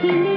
He